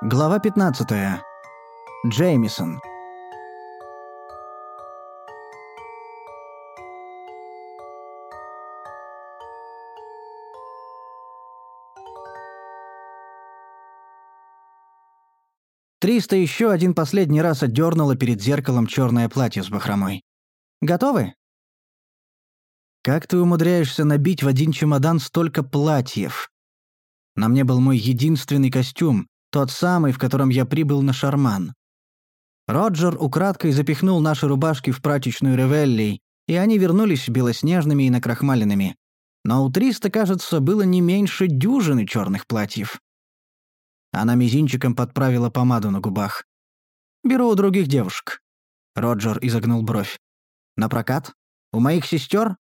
Глава 15. Джеймисон. Триста еще один последний раз отдернула перед зеркалом черное платье с бахромой. «Готовы?» «Как ты умудряешься набить в один чемодан столько платьев?» На мне был мой единственный костюм, тот самый, в котором я прибыл на Шарман. Роджер украдкой запихнул наши рубашки в прачечную Ревелли, и они вернулись белоснежными и накрахмаленными. Но у Триста, кажется, было не меньше дюжины черных платьев. Она мизинчиком подправила помаду на губах. «Беру у других девушек». Роджер изогнул бровь. «На прокат? У моих сестер?»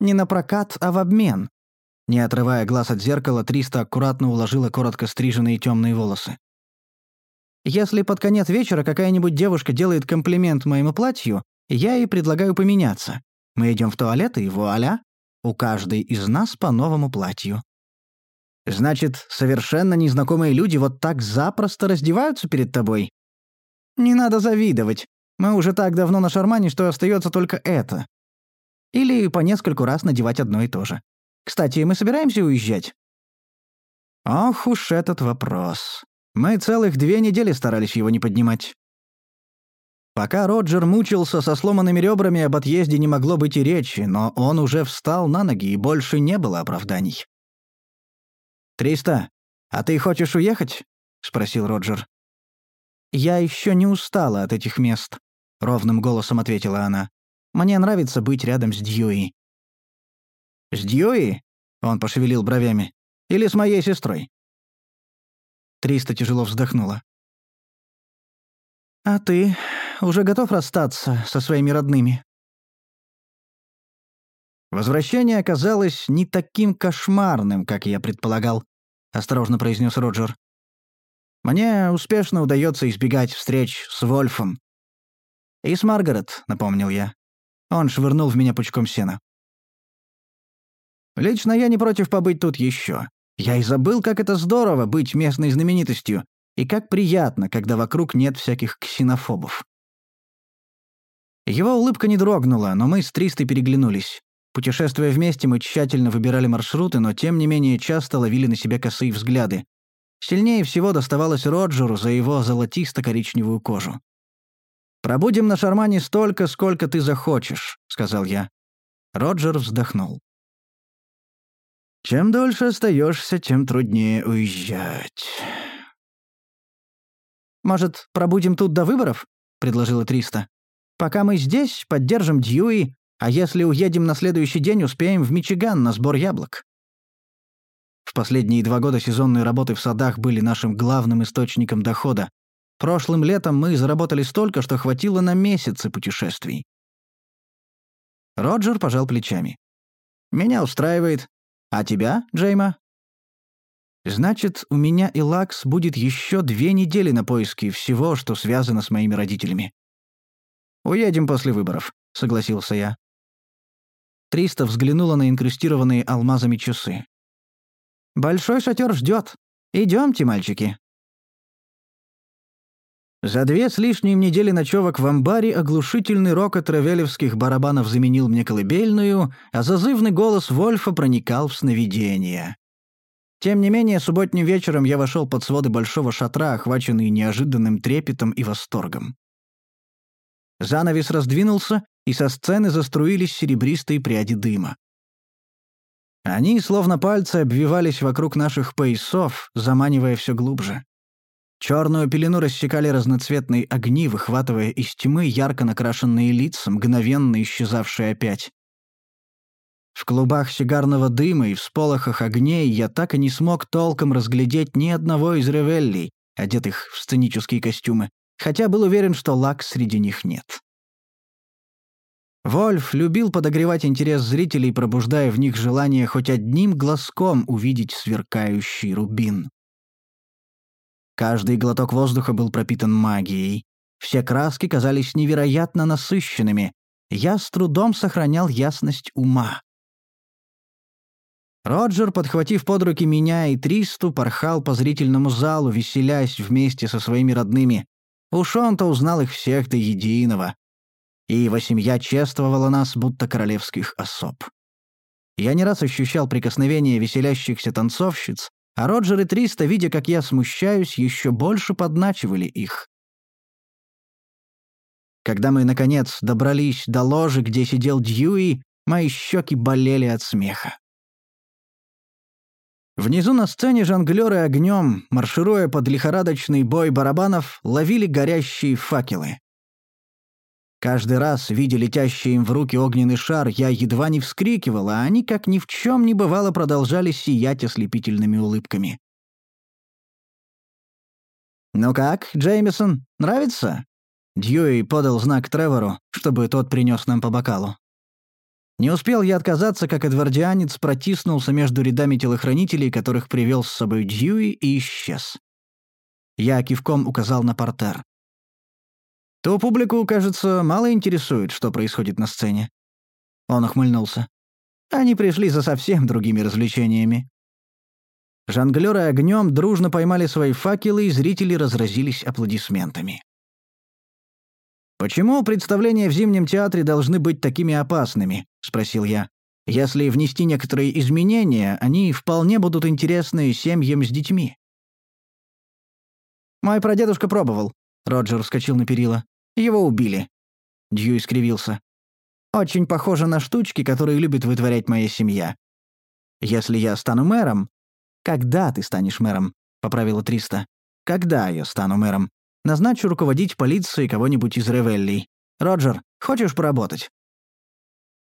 «Не на прокат, а в обмен. Не отрывая глаз от зеркала, Триста аккуратно уложила коротко стриженные темные волосы. «Если под конец вечера какая-нибудь девушка делает комплимент моему платью, я ей предлагаю поменяться. Мы идем в туалет, и вуаля, у каждой из нас по новому платью». «Значит, совершенно незнакомые люди вот так запросто раздеваются перед тобой?» «Не надо завидовать. Мы уже так давно на шармане, что остается только это. Или по нескольку раз надевать одно и то же. Кстати, мы собираемся уезжать?» Ох уж этот вопрос. Мы целых две недели старались его не поднимать. Пока Роджер мучился со сломанными ребрами, об отъезде не могло быть и речи, но он уже встал на ноги, и больше не было оправданий. «Триста, а ты хочешь уехать?» — спросил Роджер. «Я еще не устала от этих мест», — ровным голосом ответила она. «Мне нравится быть рядом с Дьюи. «С Дьюи?» — он пошевелил бровями. «Или с моей сестрой?» Триста тяжело вздохнула. «А ты уже готов расстаться со своими родными?» «Возвращение оказалось не таким кошмарным, как я предполагал», — осторожно произнес Роджер. «Мне успешно удается избегать встреч с Вольфом». «И с Маргарет», — напомнил я. Он швырнул в меня пучком сена. Лично я не против побыть тут еще. Я и забыл, как это здорово быть местной знаменитостью, и как приятно, когда вокруг нет всяких ксенофобов. Его улыбка не дрогнула, но мы с Тристой переглянулись. Путешествуя вместе, мы тщательно выбирали маршруты, но тем не менее часто ловили на себя косые взгляды. Сильнее всего доставалось Роджеру за его золотисто-коричневую кожу. «Пробудем на Шармане столько, сколько ты захочешь», — сказал я. Роджер вздохнул. Чем дольше остаешься, тем труднее уезжать. «Может, пробудем тут до выборов?» — предложила Триста. «Пока мы здесь, поддержим Дьюи, а если уедем на следующий день, успеем в Мичиган на сбор яблок». В последние два года сезонные работы в садах были нашим главным источником дохода. Прошлым летом мы заработали столько, что хватило на месяцы путешествий. Роджер пожал плечами. «Меня устраивает. А тебя, Джейма? Значит, у и и Лакс будет еще две недели на поиски всего, что связано с моими родителями. Уедем после выборов, согласился я. Триста взглянула на инкрустированные алмазами часы. «Большой шатер ждет. Идемте, мальчики». За две с лишним недели ночевок в амбаре оглушительный рокот равелевских барабанов заменил мне колыбельную, а зазывный голос Вольфа проникал в сновидение. Тем не менее, субботним вечером я вошел под своды большого шатра, охваченный неожиданным трепетом и восторгом. Занавес раздвинулся, и со сцены заструились серебристые пряди дыма. Они, словно пальцы, обвивались вокруг наших поясов, заманивая все глубже. Черную пелену рассекали разноцветные огни, выхватывая из тьмы ярко накрашенные лица, мгновенно исчезавшие опять. В клубах сигарного дыма и в сполохах огней я так и не смог толком разглядеть ни одного из ревеллей, одетых в сценические костюмы, хотя был уверен, что лак среди них нет. Вольф любил подогревать интерес зрителей, пробуждая в них желание хоть одним глазком увидеть сверкающий рубин. Каждый глоток воздуха был пропитан магией. Все краски казались невероятно насыщенными. Я с трудом сохранял ясность ума. Роджер, подхватив под руки меня и Тристу, порхал по зрительному залу, веселясь вместе со своими родными. Уж он-то узнал их всех до единого. И его семья чествовала нас, будто королевских особ. Я не раз ощущал прикосновение веселящихся танцовщиц, а Роджер и Триста, видя, как я смущаюсь, еще больше подначивали их. Когда мы, наконец, добрались до ложи, где сидел Дьюи, мои щеки болели от смеха. Внизу на сцене жонглеры огнем, маршируя под лихорадочный бой барабанов, ловили горящие факелы. Каждый раз, видя летящий им в руки огненный шар, я едва не вскрикивал, а они, как ни в чем не бывало, продолжали сиять ослепительными улыбками. «Ну как, Джеймисон, нравится?» Дьюи подал знак Тревору, чтобы тот принес нам по бокалу. Не успел я отказаться, как эдвардианец протиснулся между рядами телохранителей, которых привел с собой Дьюи, и исчез. Я кивком указал на портер. То публику, кажется, мало интересует, что происходит на сцене. Он ухмыльнулся. Они пришли за совсем другими развлечениями. Жонглёры огнем дружно поймали свои факелы, и зрители разразились аплодисментами. «Почему представления в Зимнем театре должны быть такими опасными?» — спросил я. «Если внести некоторые изменения, они вполне будут интересны семьям с детьми». «Мой прадедушка пробовал», — Роджер вскочил на перила. «Его убили». Дью искривился. «Очень похоже на штучки, которые любит вытворять моя семья. Если я стану мэром...» «Когда ты станешь мэром?» — поправила Триста. «Когда я стану мэром?» Назначу руководить полицией кого-нибудь из Ревеллей. Роджер, хочешь поработать?»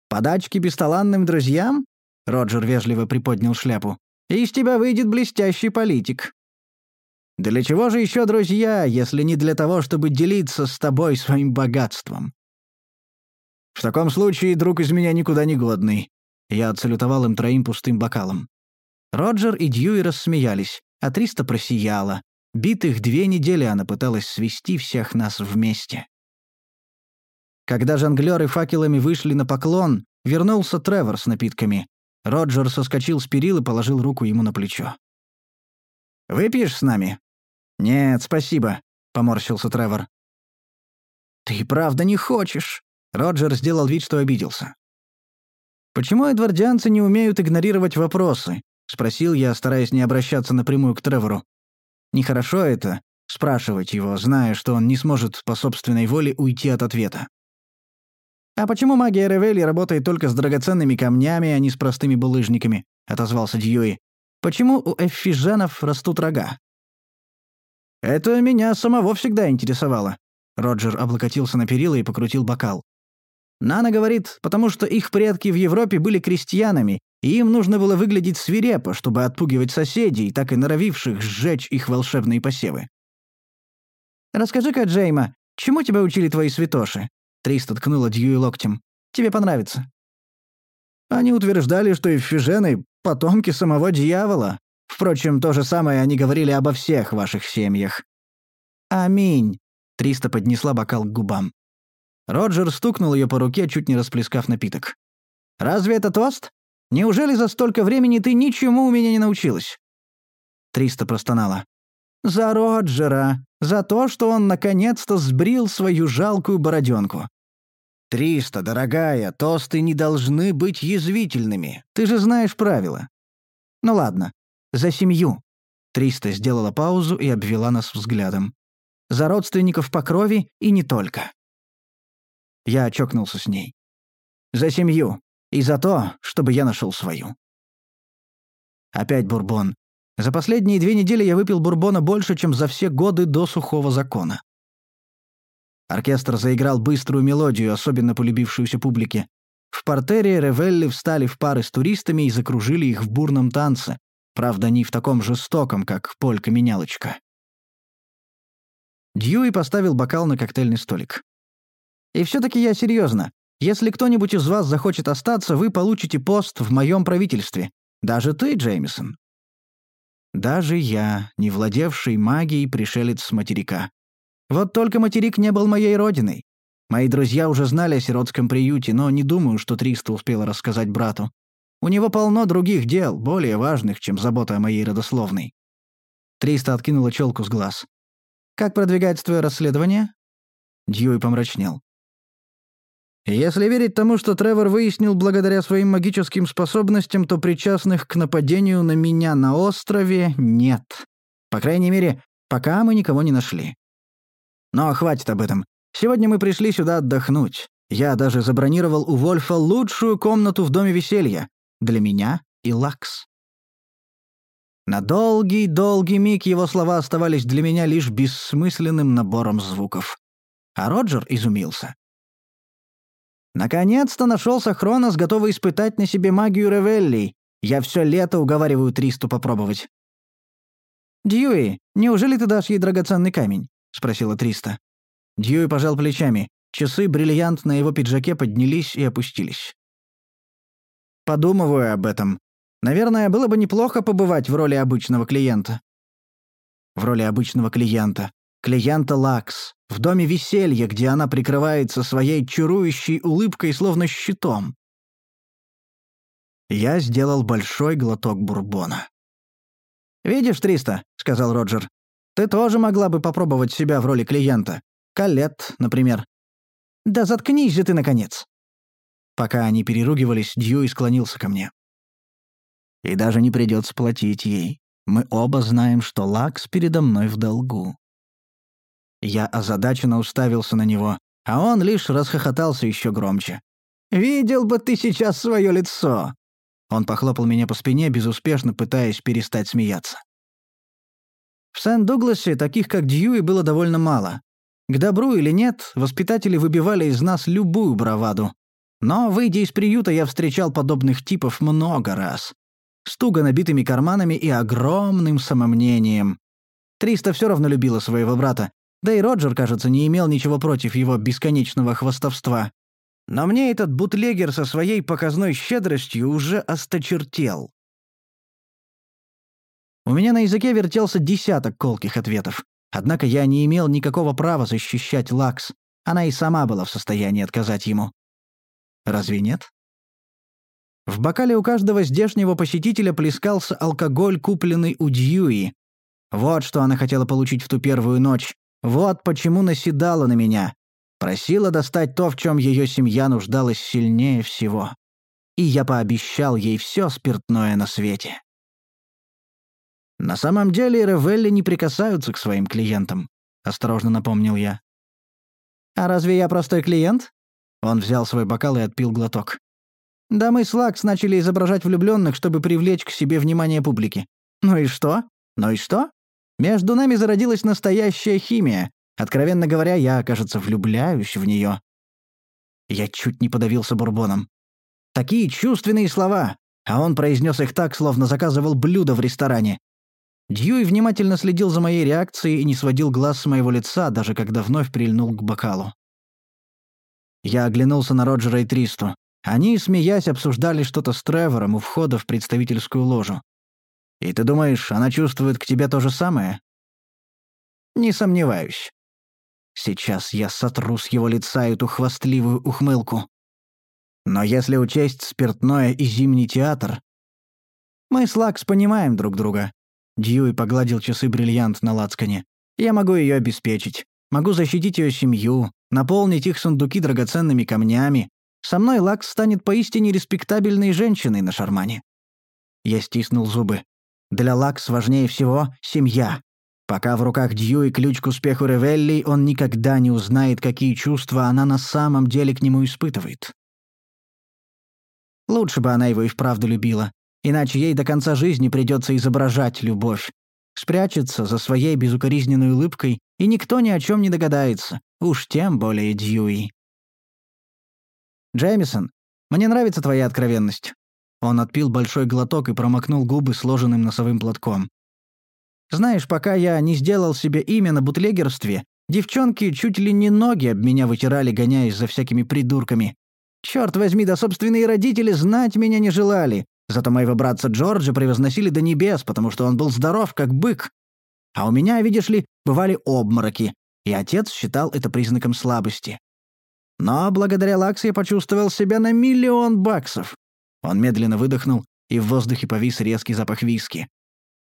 «Подачки бесталанным друзьям?» Роджер вежливо приподнял шляпу. «Из тебя выйдет блестящий политик». «Для чего же еще друзья, если не для того, чтобы делиться с тобой своим богатством?» «В таком случае друг из меня никуда не годный». Я отсалютовал им троим пустым бокалом. Роджер и Дьюи рассмеялись, а Триста просияла. Битых две недели она пыталась свести всех нас вместе. Когда жонглёры факелами вышли на поклон, вернулся Тревор с напитками. Роджер соскочил с перил и положил руку ему на плечо. «Выпьешь с нами?» «Нет, спасибо», — поморщился Тревор. «Ты правда не хочешь?» Роджер сделал вид, что обиделся. «Почему эдвардианцы не умеют игнорировать вопросы?» — спросил я, стараясь не обращаться напрямую к Тревору. Нехорошо это — спрашивать его, зная, что он не сможет по собственной воле уйти от ответа. «А почему магия Ревели работает только с драгоценными камнями, а не с простыми булыжниками?» — отозвался Дьюи. «Почему у эффижанов растут рога?» «Это меня самого всегда интересовало». Роджер облокотился на перила и покрутил бокал. Нана говорит, потому что их предки в Европе были крестьянами, и им нужно было выглядеть свирепо, чтобы отпугивать соседей, так и норовивших сжечь их волшебные посевы. «Расскажи-ка, Джейма, чему тебя учили твои святоши?» Триста ткнула Дьюи локтем. «Тебе понравится». Они утверждали, что эффижены — потомки самого дьявола. Впрочем, то же самое они говорили обо всех ваших семьях. «Аминь», — Триста поднесла бокал к губам. Роджер стукнул ее по руке, чуть не расплескав напиток. «Разве это тост? Неужели за столько времени ты ничему у меня не научилась?» Триста простонала. «За Роджера! За то, что он наконец-то сбрил свою жалкую бороденку!» «Триста, дорогая, тосты не должны быть язвительными. Ты же знаешь правила». «Ну ладно. За семью». Триста сделала паузу и обвела нас взглядом. «За родственников по крови и не только». Я чокнулся с ней. «За семью. И за то, чтобы я нашел свою». Опять бурбон. За последние две недели я выпил бурбона больше, чем за все годы до сухого закона. Оркестр заиграл быструю мелодию, особенно полюбившуюся публике. В портере Ревелли встали в пары с туристами и закружили их в бурном танце. Правда, не в таком жестоком, как полька-менялочка. Дьюи поставил бокал на коктейльный столик. И все-таки я серьезно. Если кто-нибудь из вас захочет остаться, вы получите пост в моем правительстве. Даже ты, Джеймисон. Даже я, не владевший магией пришелец с материка. Вот только материк не был моей родиной. Мои друзья уже знали о сиротском приюте, но не думаю, что Триста успела рассказать брату. У него полно других дел, более важных, чем забота о моей родословной». Триста откинула челку с глаз. «Как продвигается твое расследование?» Дьюи помрачнел. Если верить тому, что Тревор выяснил благодаря своим магическим способностям, то причастных к нападению на меня на острове нет. По крайней мере, пока мы никого не нашли. Но хватит об этом. Сегодня мы пришли сюда отдохнуть. Я даже забронировал у Вольфа лучшую комнату в Доме веселья. Для меня и Лакс. На долгий-долгий миг его слова оставались для меня лишь бессмысленным набором звуков. А Роджер изумился. Наконец-то нашелся Хронос, готовый испытать на себе магию Ревелли. Я все лето уговариваю Тристу попробовать. «Дьюи, неужели ты дашь ей драгоценный камень?» — спросила Триста. Дьюи пожал плечами. Часы бриллиант на его пиджаке поднялись и опустились. «Подумываю об этом. Наверное, было бы неплохо побывать в роли обычного клиента». В роли обычного клиента клиента Лакс, в доме веселья, где она прикрывается своей чарующей улыбкой, словно щитом. Я сделал большой глоток бурбона. «Видишь, Триста», — сказал Роджер, — «ты тоже могла бы попробовать себя в роли клиента. Калет, например». «Да заткнись же ты, наконец!» Пока они переругивались, Дьюи склонился ко мне. «И даже не придется платить ей. Мы оба знаем, что Лакс передо мной в долгу. Я озадаченно уставился на него, а он лишь расхохотался еще громче. «Видел бы ты сейчас свое лицо!» Он похлопал меня по спине, безуспешно пытаясь перестать смеяться. В Сент-Дугласе таких, как Дьюи, было довольно мало. К добру или нет, воспитатели выбивали из нас любую браваду. Но, выйдя из приюта, я встречал подобных типов много раз. С туго набитыми карманами и огромным самомнением. Триста все равно любила своего брата, да и Роджер, кажется, не имел ничего против его бесконечного хвастовства. Но мне этот бутлегер со своей показной щедростью уже осточертел. У меня на языке вертелся десяток колких ответов. Однако я не имел никакого права защищать Лакс. Она и сама была в состоянии отказать ему. Разве нет? В бокале у каждого здешнего посетителя плескался алкоголь, купленный у Дьюи. Вот что она хотела получить в ту первую ночь, вот почему наседала на меня. Просила достать то, в чем ее семья нуждалась сильнее всего. И я пообещал ей все спиртное на свете. «На самом деле Ревелли не прикасаются к своим клиентам», — осторожно напомнил я. «А разве я простой клиент?» Он взял свой бокал и отпил глоток. «Да мы с Лакс начали изображать влюбленных, чтобы привлечь к себе внимание публики. Ну и что? Ну и что? Между нами зародилась настоящая химия. Откровенно говоря, я, кажется, влюбляюсь в нее. Я чуть не подавился бурбоном. Такие чувственные слова, а он произнес их так, словно заказывал блюдо в ресторане. Дьюи внимательно следил за моей реакцией и не сводил глаз с моего лица, даже когда вновь прильнул к бокалу. Я оглянулся на Роджера и Тристу. Они, смеясь, обсуждали что-то с Тревором у входа в представительскую ложу. И ты думаешь, она чувствует к тебе то же самое? Не сомневаюсь. Сейчас я сотру с его лица эту хвастливую ухмылку. Но если учесть спиртное и зимний театр... Мы с Лакс понимаем друг друга. Дьюи погладил часы бриллиант на лацкане. Я могу ее обеспечить. Могу защитить ее семью, наполнить их сундуки драгоценными камнями. Со мной Лакс станет поистине респектабельной женщиной на шармане. Я стиснул зубы. Для Лакс важнее всего семья. Пока в руках Дьюи ключ к успеху Ревелли, он никогда не узнает, какие чувства она на самом деле к нему испытывает. Лучше бы она его и вправду любила, иначе ей до конца жизни придется изображать любовь. Спрячется за своей безукоризненной улыбкой, и никто ни о чем не догадается, уж тем более Дьюи. «Джеймисон, мне нравится твоя откровенность. Он отпил большой глоток и промокнул губы сложенным носовым платком. «Знаешь, пока я не сделал себе имя на бутлегерстве, девчонки чуть ли не ноги об меня вытирали, гоняясь за всякими придурками. Черт возьми, да собственные родители знать меня не желали. Зато моего братца Джорджа превозносили до небес, потому что он был здоров, как бык. А у меня, видишь ли, бывали обмороки, и отец считал это признаком слабости. Но благодаря Лакс я почувствовал себя на миллион баксов. Он медленно выдохнул, и в воздухе повис резкий запах виски.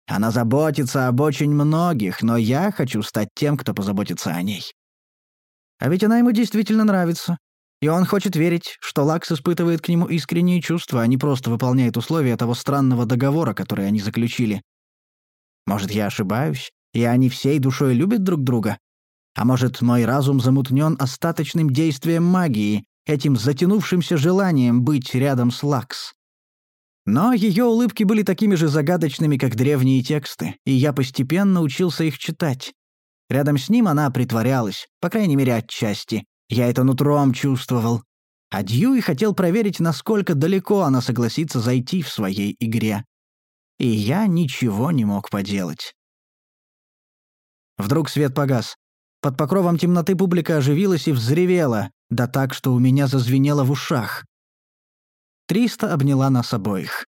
Она заботится об очень многих, но я хочу стать тем, кто позаботится о ней. А ведь она ему действительно нравится. И он хочет верить, что Лакс испытывает к нему искренние чувства, а не просто выполняет условия того странного договора, который они заключили. Может, я ошибаюсь, и они всей душой любят друг друга? А может, мой разум замутнен остаточным действием магии, этим затянувшимся желанием быть рядом с Лакс? Но ее улыбки были такими же загадочными, как древние тексты, и я постепенно учился их читать. Рядом с ним она притворялась, по крайней мере, отчасти. Я это нутром чувствовал. А Дьюи хотел проверить, насколько далеко она согласится зайти в своей игре. И я ничего не мог поделать. Вдруг свет погас. Под покровом темноты публика оживилась и взревела, да так, что у меня зазвенело в ушах. Триста обняла нас обоих.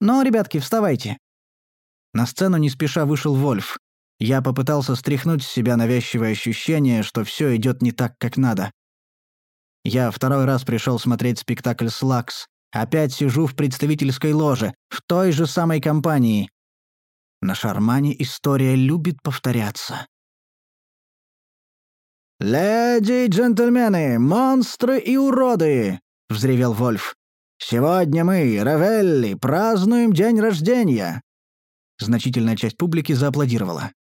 «Ну, ребятки, вставайте». На сцену не спеша вышел Вольф. Я попытался стряхнуть с себя навязчивое ощущение, что все идет не так, как надо. Я второй раз пришел смотреть спектакль «Слакс». Опять сижу в представительской ложе, в той же самой компании. На Шармане история любит повторяться. «Леди и джентльмены, монстры и уроды!» — взревел Вольф. «Сегодня мы, Равелли, празднуем день рождения!» Значительная часть публики зааплодировала.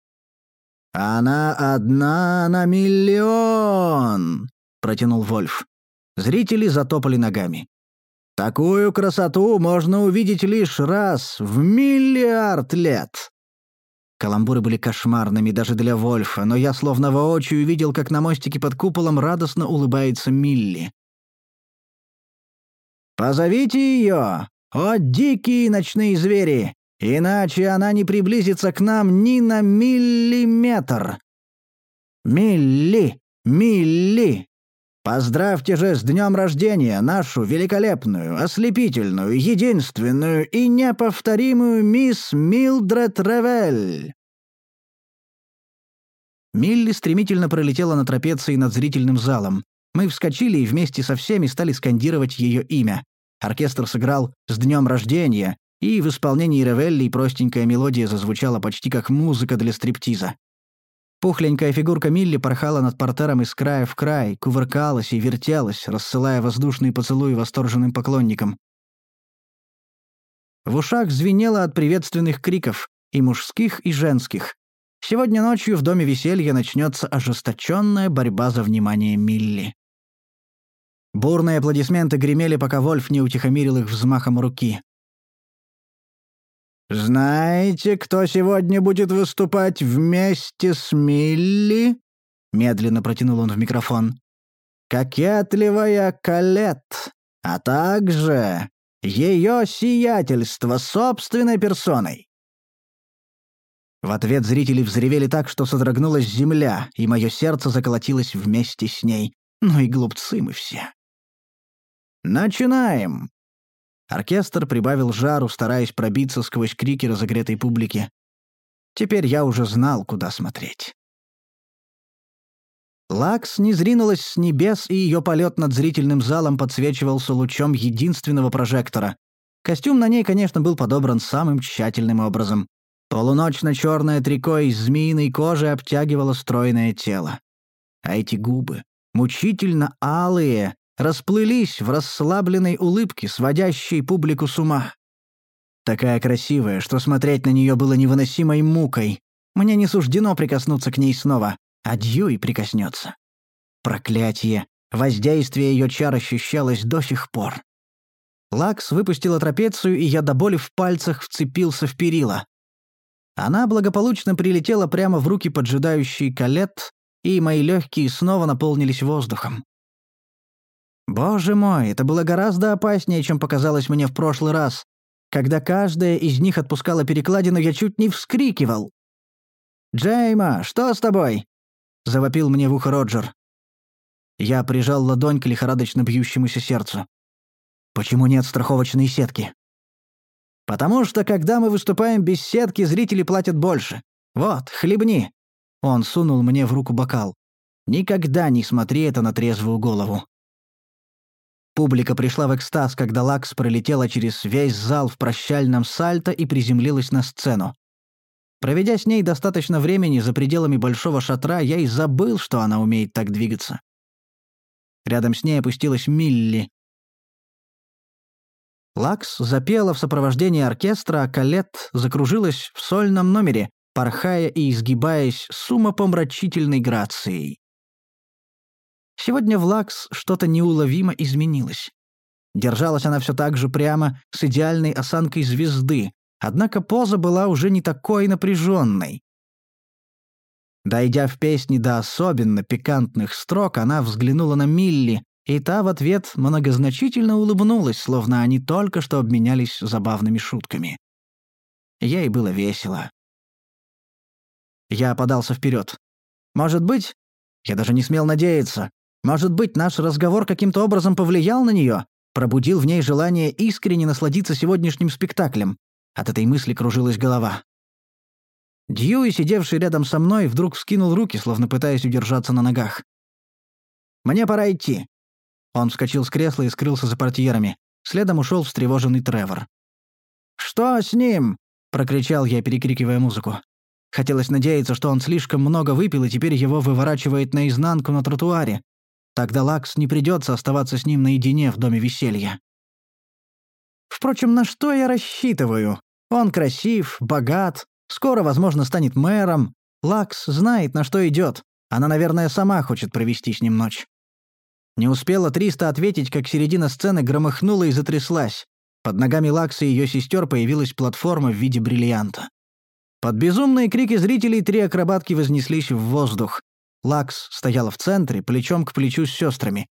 «Она одна на миллион!» — протянул Вольф. Зрители затопали ногами. «Такую красоту можно увидеть лишь раз в миллиард лет!» Каламбуры были кошмарными даже для Вольфа, но я словно воочию видел, как на мостике под куполом радостно улыбается Милли. «Позовите ее! О, дикие ночные звери! Иначе она не приблизится к нам ни на миллиметр. Милли, Милли, поздравьте же с днем рождения нашу великолепную, ослепительную, единственную и неповторимую мисс Милдред Ревель. Милли стремительно пролетела на трапеции над зрительным залом. Мы вскочили и вместе со всеми стали скандировать ее имя. Оркестр сыграл «С днем рождения», и в исполнении Ревелли простенькая мелодия зазвучала почти как музыка для стриптиза. Пухленькая фигурка Милли порхала над портером из края в край, кувыркалась и вертелась, рассылая воздушные поцелуи восторженным поклонникам. В ушах звенело от приветственных криков, и мужских, и женских. Сегодня ночью в Доме веселья начнется ожесточенная борьба за внимание Милли. Бурные аплодисменты гремели, пока Вольф не утихомирил их взмахом руки. «Знаете, кто сегодня будет выступать вместе с Милли?» Медленно протянул он в микрофон. «Кокетливая Калет, а также ее сиятельство собственной персоной». В ответ зрители взревели так, что содрогнулась земля, и мое сердце заколотилось вместе с ней. Ну и глупцы мы все. «Начинаем!» Оркестр прибавил жару, стараясь пробиться сквозь крики разогретой публики. Теперь я уже знал, куда смотреть. Лакс не зринулась с небес, и ее полет над зрительным залом подсвечивался лучом единственного прожектора. Костюм на ней, конечно, был подобран самым тщательным образом. Полуночно-черное трико из змеиной кожи обтягивало стройное тело. А эти губы, мучительно алые, расплылись в расслабленной улыбке, сводящей публику с ума. Такая красивая, что смотреть на нее было невыносимой мукой. Мне не суждено прикоснуться к ней снова, а Дьюи прикоснется. Проклятие! Воздействие ее чар ощущалось до сих пор. Лакс выпустила трапецию, и я до боли в пальцах вцепился в перила. Она благополучно прилетела прямо в руки поджидающей калет, и мои легкие снова наполнились воздухом. Боже мой, это было гораздо опаснее, чем показалось мне в прошлый раз. Когда каждая из них отпускала перекладину, я чуть не вскрикивал. «Джейма, что с тобой?» — завопил мне в ухо Роджер. Я прижал ладонь к лихорадочно бьющемуся сердцу. «Почему нет страховочной сетки?» «Потому что, когда мы выступаем без сетки, зрители платят больше. Вот, хлебни». Он сунул мне в руку бокал. «Никогда не смотри это на трезвую голову». Публика пришла в экстаз, когда Лакс пролетела через весь зал в прощальном сальто и приземлилась на сцену. Проведя с ней достаточно времени за пределами большого шатра, я и забыл, что она умеет так двигаться. Рядом с ней опустилась Милли. Лакс запела в сопровождении оркестра, а Калет закружилась в сольном номере, порхая и изгибаясь с умопомрачительной грацией. Сегодня в Лакс что-то неуловимо изменилось. Держалась она все так же прямо, с идеальной осанкой звезды, однако поза была уже не такой напряженной. Дойдя в песне до особенно пикантных строк, она взглянула на Милли, и та в ответ многозначительно улыбнулась, словно они только что обменялись забавными шутками. Ей было весело. Я подался вперед. Может быть, я даже не смел надеяться, может быть, наш разговор каким-то образом повлиял на нее, пробудил в ней желание искренне насладиться сегодняшним спектаклем. От этой мысли кружилась голова. Дьюи, сидевший рядом со мной, вдруг вскинул руки, словно пытаясь удержаться на ногах. «Мне пора идти». Он вскочил с кресла и скрылся за портьерами. Следом ушел встревоженный Тревор. «Что с ним?» — прокричал я, перекрикивая музыку. Хотелось надеяться, что он слишком много выпил, и теперь его выворачивает наизнанку на тротуаре. Тогда Лакс не придется оставаться с ним наедине в доме веселья. Впрочем, на что я рассчитываю? Он красив, богат, скоро, возможно, станет мэром. Лакс знает, на что идет. Она, наверное, сама хочет провести с ним ночь. Не успела Триста ответить, как середина сцены громыхнула и затряслась. Под ногами Лакса и ее сестер появилась платформа в виде бриллианта. Под безумные крики зрителей три акробатки вознеслись в воздух. Лакс стояла в центре, плечом к плечу с сестрами.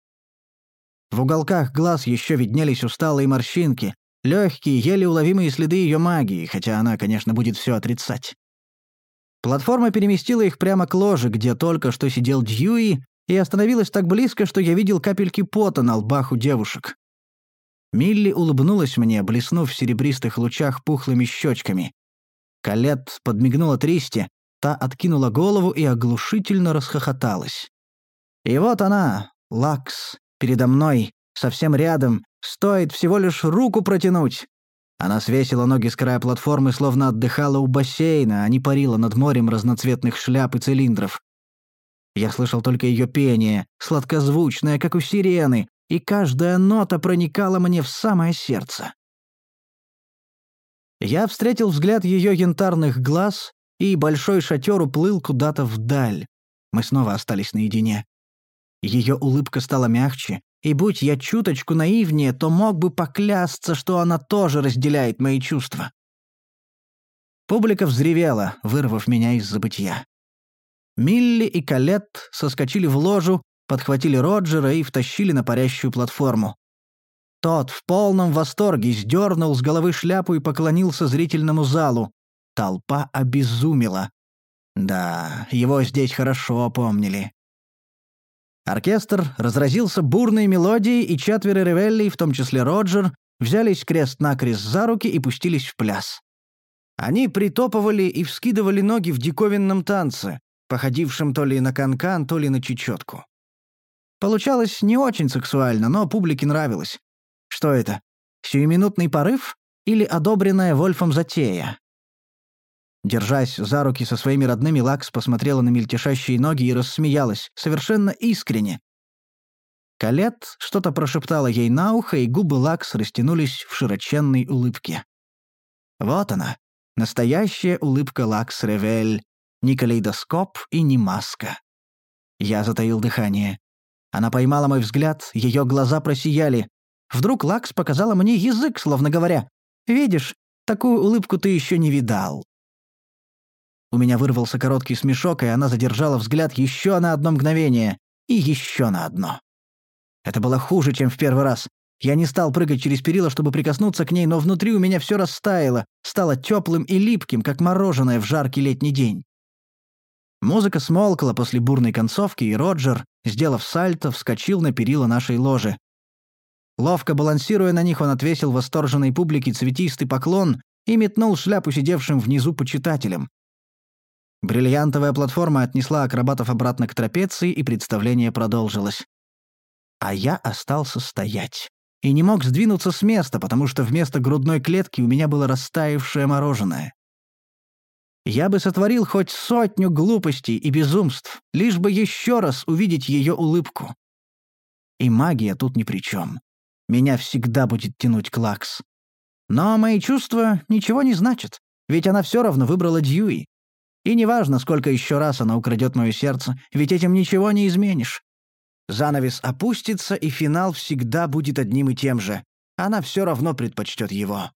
В уголках глаз еще виднелись усталые морщинки, легкие, еле уловимые следы ее магии, хотя она, конечно, будет все отрицать. Платформа переместила их прямо к ложе, где только что сидел Дьюи, и остановилась так близко, что я видел капельки пота на лбах у девушек. Милли улыбнулась мне, блеснув в серебристых лучах пухлыми щечками. Калет подмигнула Тристи, Та откинула голову и оглушительно расхохоталась. И вот она, Лакс, передо мной, совсем рядом, стоит всего лишь руку протянуть. Она свесила ноги с края платформы, словно отдыхала у бассейна, а не парила над морем разноцветных шляп и цилиндров. Я слышал только ее пение, сладкозвучное, как у сирены, и каждая нота проникала мне в самое сердце. Я встретил взгляд ее янтарных глаз, и большой шатер уплыл куда-то вдаль. Мы снова остались наедине. Ее улыбка стала мягче, и будь я чуточку наивнее, то мог бы поклясться, что она тоже разделяет мои чувства. Публика взревела, вырвав меня из забытья. Милли и Калет соскочили в ложу, подхватили Роджера и втащили на парящую платформу. Тот в полном восторге сдернул с головы шляпу и поклонился зрительному залу. Толпа обезумела. Да, его здесь хорошо помнили. Оркестр разразился бурной мелодией, и четверо ревеллей, в том числе Роджер, взялись крест-накрест за руки и пустились в пляс. Они притопывали и вскидывали ноги в диковинном танце, походившем то ли на канкан, то ли на чечетку. Получалось не очень сексуально, но публике нравилось. Что это? Сиюминутный порыв или одобренная Вольфом затея? Держась за руки со своими родными, Лакс посмотрела на мельтешащие ноги и рассмеялась, совершенно искренне. Калет что-то прошептала ей на ухо, и губы Лакс растянулись в широченной улыбке. Вот она, настоящая улыбка Лакс Ревель, не калейдоскоп и не маска. Я затаил дыхание. Она поймала мой взгляд, ее глаза просияли. Вдруг Лакс показала мне язык, словно говоря, «Видишь, такую улыбку ты еще не видал». У меня вырвался короткий смешок, и она задержала взгляд еще на одно мгновение. И еще на одно. Это было хуже, чем в первый раз. Я не стал прыгать через перила, чтобы прикоснуться к ней, но внутри у меня все растаяло, стало теплым и липким, как мороженое в жаркий летний день. Музыка смолкла после бурной концовки, и Роджер, сделав сальто, вскочил на перила нашей ложи. Ловко балансируя на них, он отвесил восторженной публике цветистый поклон и метнул шляпу сидевшим внизу почитателям. Бриллиантовая платформа отнесла акробатов обратно к трапеции, и представление продолжилось. А я остался стоять. И не мог сдвинуться с места, потому что вместо грудной клетки у меня было растаявшее мороженое. Я бы сотворил хоть сотню глупостей и безумств, лишь бы еще раз увидеть ее улыбку. И магия тут ни при чем. Меня всегда будет тянуть Клакс. Но мои чувства ничего не значат, ведь она все равно выбрала Дьюи. И неважно, сколько еще раз она украдет мое сердце, ведь этим ничего не изменишь. Занавес опустится, и финал всегда будет одним и тем же. Она все равно предпочтет его.